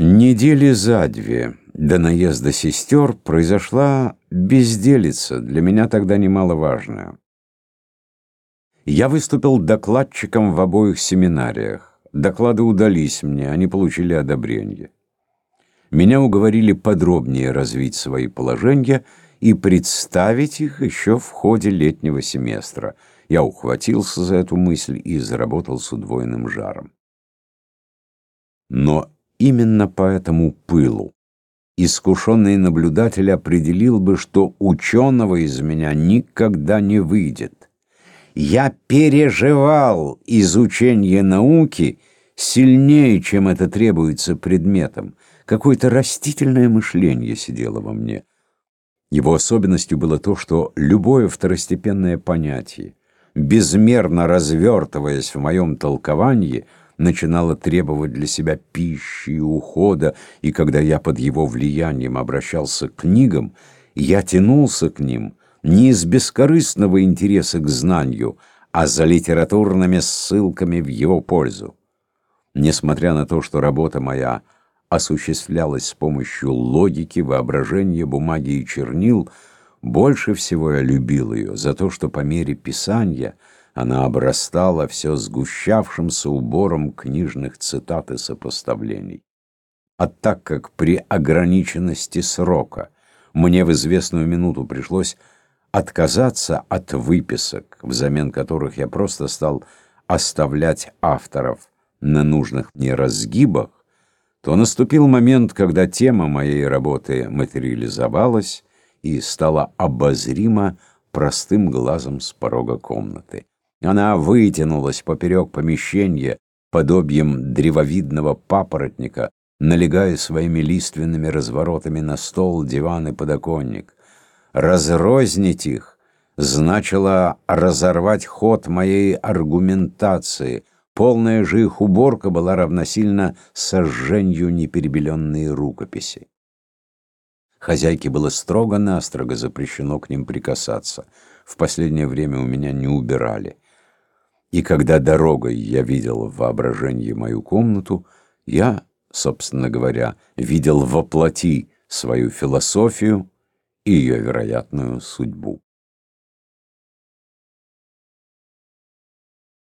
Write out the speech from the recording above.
Недели за две до наезда сестер произошла безделица, для меня тогда немаловажная. Я выступил докладчиком в обоих семинариях. Доклады удались мне, они получили одобрение. Меня уговорили подробнее развить свои положения и представить их еще в ходе летнего семестра. Я ухватился за эту мысль и заработал с удвоенным жаром. Но именно по этому пылу искушенный наблюдатель определил бы, что ученого из меня никогда не выйдет. Я переживал изучение науки сильнее, чем это требуется предметом. Какое-то растительное мышление сидело во мне. Его особенностью было то, что любое второстепенное понятие, безмерно развертываясь в моем толковании, начинало требовать для себя пищи и ухода, и когда я под его влиянием обращался к книгам, я тянулся к ним не из бескорыстного интереса к знанию, а за литературными ссылками в его пользу. Несмотря на то, что работа моя осуществлялась с помощью логики, воображения, бумаги и чернил, больше всего я любил ее за то, что по мере писания – она обрастала все сгущавшимся убором книжных цитат и сопоставлений. А так как при ограниченности срока мне в известную минуту пришлось отказаться от выписок, взамен которых я просто стал оставлять авторов на нужных мне разгибах, то наступил момент, когда тема моей работы материализовалась и стала обозрима простым глазом с порога комнаты. Она вытянулась поперек помещения, подобием древовидного папоротника, налегая своими лиственными разворотами на стол, диван и подоконник. Разрознить их значило разорвать ход моей аргументации. Полная же их уборка была равносильна сожжению неперебеленной рукописи. Хозяйке было строго-настрого запрещено к ним прикасаться. В последнее время у меня не убирали. И когда дорогой я видел в воображении мою комнату, я, собственно говоря, видел воплоти свою философию и ее вероятную судьбу.